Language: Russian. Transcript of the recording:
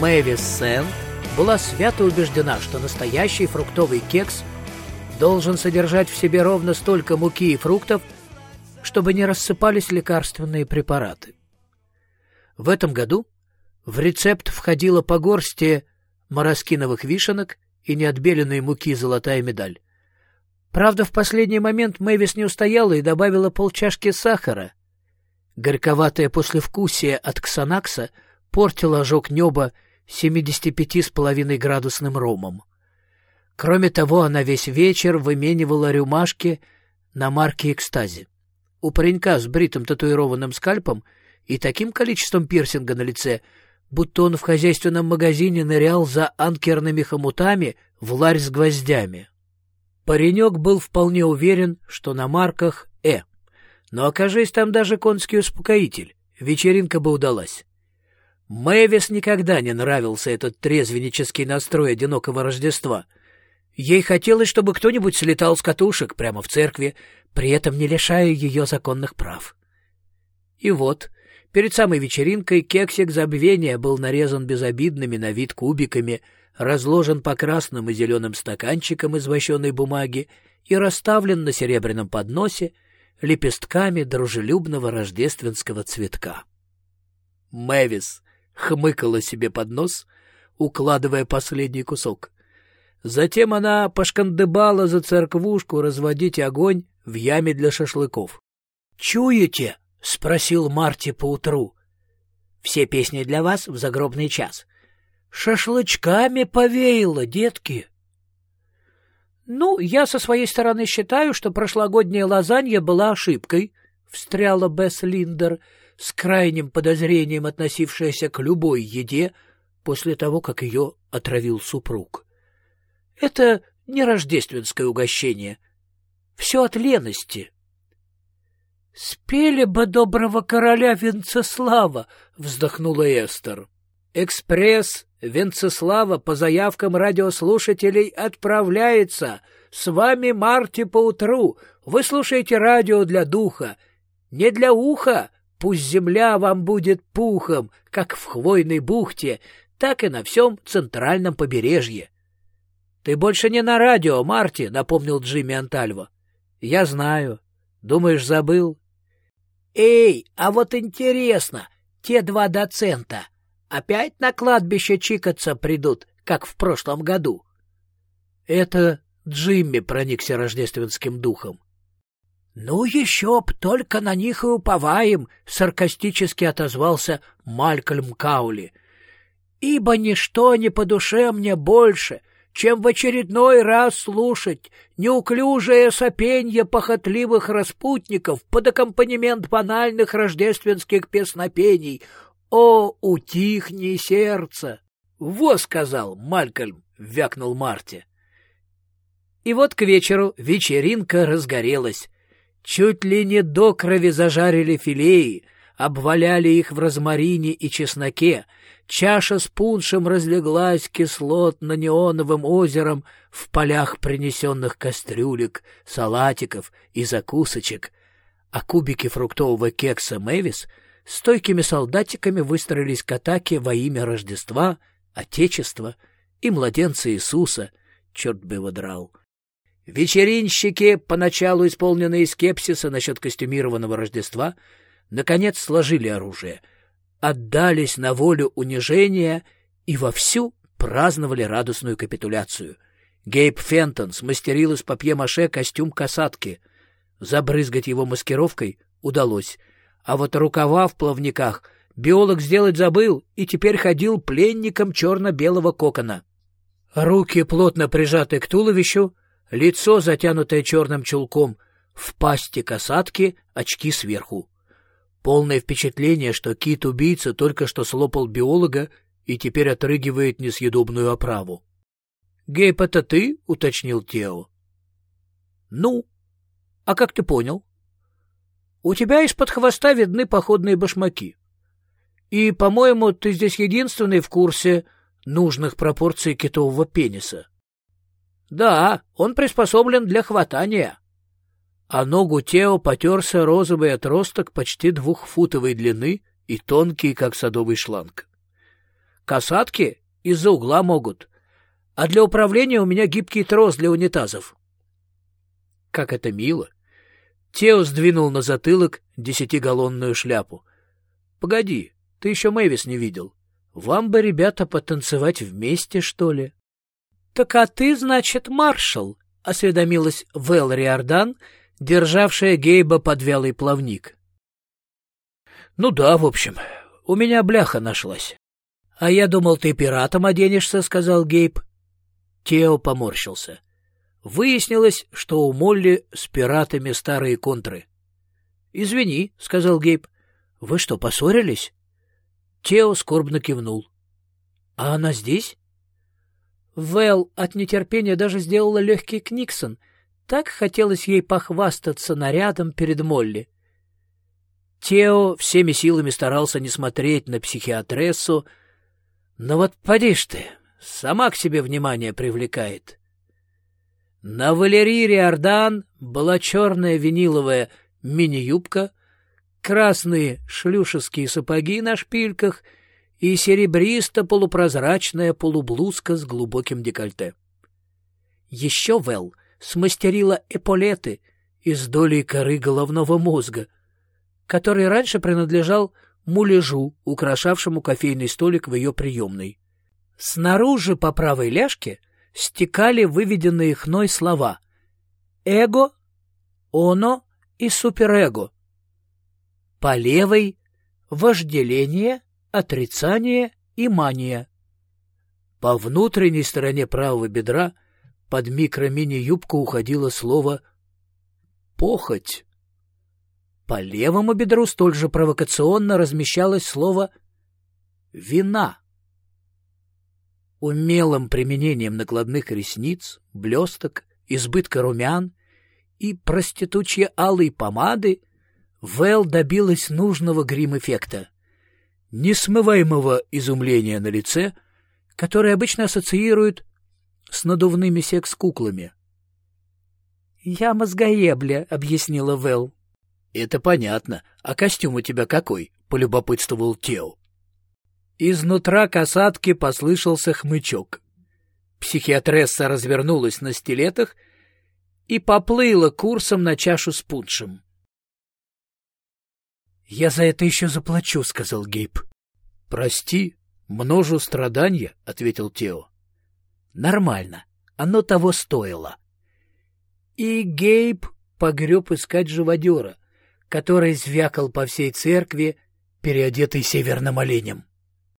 Мэвис Сент была свято убеждена, что настоящий фруктовый кекс должен содержать в себе ровно столько муки и фруктов, чтобы не рассыпались лекарственные препараты. В этом году в рецепт входило по горсти мороскиновых вишенок и неотбеленной муки золотая медаль. Правда, в последний момент Мэвис не устояла и добавила полчашки сахара. Горьковатое послевкусие от ксанакса портило ожог неба 75,5 градусным ромом. Кроме того, она весь вечер выменивала рюмашки на марки экстази. У паренька с бритым татуированным скальпом и таким количеством пирсинга на лице, будто он в хозяйственном магазине нырял за анкерными хомутами в ларь с гвоздями. Паренек был вполне уверен, что на марках «Э». Но окажись там даже конский успокоитель, вечеринка бы удалась. Мэвис никогда не нравился этот трезвеннический настрой одинокого Рождества. Ей хотелось, чтобы кто-нибудь слетал с катушек прямо в церкви, при этом не лишая ее законных прав. И вот, перед самой вечеринкой кексик забвения был нарезан безобидными на вид кубиками, разложен по красным и зеленым стаканчикам из вощеной бумаги и расставлен на серебряном подносе лепестками дружелюбного рождественского цветка. Мэвис хмыкала себе под нос, укладывая последний кусок. Затем она пошкандыбала за церквушку разводить огонь в яме для шашлыков. «Чуете?» — спросил Марти поутру. «Все песни для вас в загробный час». «Шашлычками повеяло, детки!» «Ну, я со своей стороны считаю, что прошлогодняя лазанья была ошибкой», — встряла Бесс Линдер, с крайним подозрением относившаяся к любой еде после того, как ее отравил супруг. Это не рождественское угощение. Все от лености. — Спели бы доброго короля Венцеслава, — вздохнула Эстер. — Экспресс Венцеслава по заявкам радиослушателей отправляется. С вами Марти поутру. Вы слушаете радио для духа. Не для уха, Пусть земля вам будет пухом, как в хвойной бухте, так и на всем центральном побережье. — Ты больше не на радио, Марти, — напомнил Джимми Антальво. — Я знаю. Думаешь, забыл? — Эй, а вот интересно, те два доцента опять на кладбище чикаться придут, как в прошлом году? Это Джимми проникся рождественским духом. «Ну еще б, только на них и уповаем», — саркастически отозвался Малькольм Каули. «Ибо ничто не по душе мне больше, чем в очередной раз слушать неуклюжее сопенье похотливых распутников под аккомпанемент банальных рождественских песнопений. О, утихни сердце!» «Во!» — сказал Малькольм, — вякнул Марти. И вот к вечеру вечеринка разгорелась. Чуть ли не до крови зажарили филеи, обваляли их в розмарине и чесноке, чаша с пуншем разлеглась кислотно-неоновым озером в полях принесенных кастрюлек, салатиков и закусочек, а кубики фруктового кекса «Мэвис» стойкими солдатиками выстроились к атаке во имя Рождества, Отечества и младенца Иисуса, черт бы его драл. Вечеринщики, поначалу исполненные скепсиса насчет костюмированного Рождества, наконец сложили оружие, отдались на волю унижения и вовсю праздновали радостную капитуляцию. Гейб Фентон смастерил из папье-маше костюм касатки. Забрызгать его маскировкой удалось, а вот рукава в плавниках биолог сделать забыл и теперь ходил пленником черно-белого кокона. Руки, плотно прижаты к туловищу, лицо, затянутое черным чулком, в пасти касатки, очки сверху. Полное впечатление, что кит-убийца только что слопал биолога и теперь отрыгивает несъедобную оправу. — Гейб, это ты? — уточнил Тео. — Ну? А как ты понял? — У тебя из-под хвоста видны походные башмаки. И, по-моему, ты здесь единственный в курсе нужных пропорций китового пениса. Да, он приспособлен для хватания. а ногу Тео потерся розовый отросток почти двухфутовой длины и тонкий, как садовый шланг. Касатки из-за угла могут, а для управления у меня гибкий трос для унитазов. Как это мило! Тео сдвинул на затылок десятигаллонную шляпу. — Погоди, ты еще Мэвис не видел. Вам бы, ребята, потанцевать вместе, что ли? — Так а ты, значит, маршал, — осведомилась Вэл Риордан, державшая Гейба под вялый плавник. — Ну да, в общем, у меня бляха нашлась. — А я думал, ты пиратом оденешься, — сказал Гейб. Тео поморщился. Выяснилось, что у Молли с пиратами старые контры. — Извини, — сказал Гейб. — Вы что, поссорились? Тео скорбно кивнул. — А она здесь? Вэл от нетерпения даже сделала легкий книксон. Так хотелось ей похвастаться нарядом перед Молли. Тео всеми силами старался не смотреть на психиатрессу, но вот поди ж ты, сама к себе внимание привлекает. На Валерии Риордан была черная виниловая мини-юбка, красные шлюшеские сапоги на шпильках и серебристо-полупрозрачная полублузка с глубоким декольте. Еще Вэл смастерила эполеты из долей коры головного мозга, который раньше принадлежал муляжу, украшавшему кофейный столик в ее приемной. Снаружи по правой ляжке стекали выведенные хной слова «эго», «оно» и «суперэго», по левой — вожделение, отрицание и мания. По внутренней стороне правого бедра под микро-мини-юбку уходило слово «похоть». По левому бедру столь же провокационно размещалось слово «вина». Умелым применением накладных ресниц, блесток, избытка румян и проститучья алой помады Вэл добилась нужного грим-эффекта. Несмываемого изумления на лице, которое обычно ассоциируют с надувными секс-куклами. «Я мозгоебля», — объяснила Вэл. «Это понятно. А костюм у тебя какой?» — полюбопытствовал Тео. Изнутра касатки послышался хмычок. Психиатресса развернулась на стилетах и поплыла курсом на чашу с пуншем. «Я за это еще заплачу», — сказал Гейб. «Прости, множу страдания», — ответил Тео. «Нормально, оно того стоило». И Гейб погреб искать живодера, который звякал по всей церкви, переодетый северным оленем.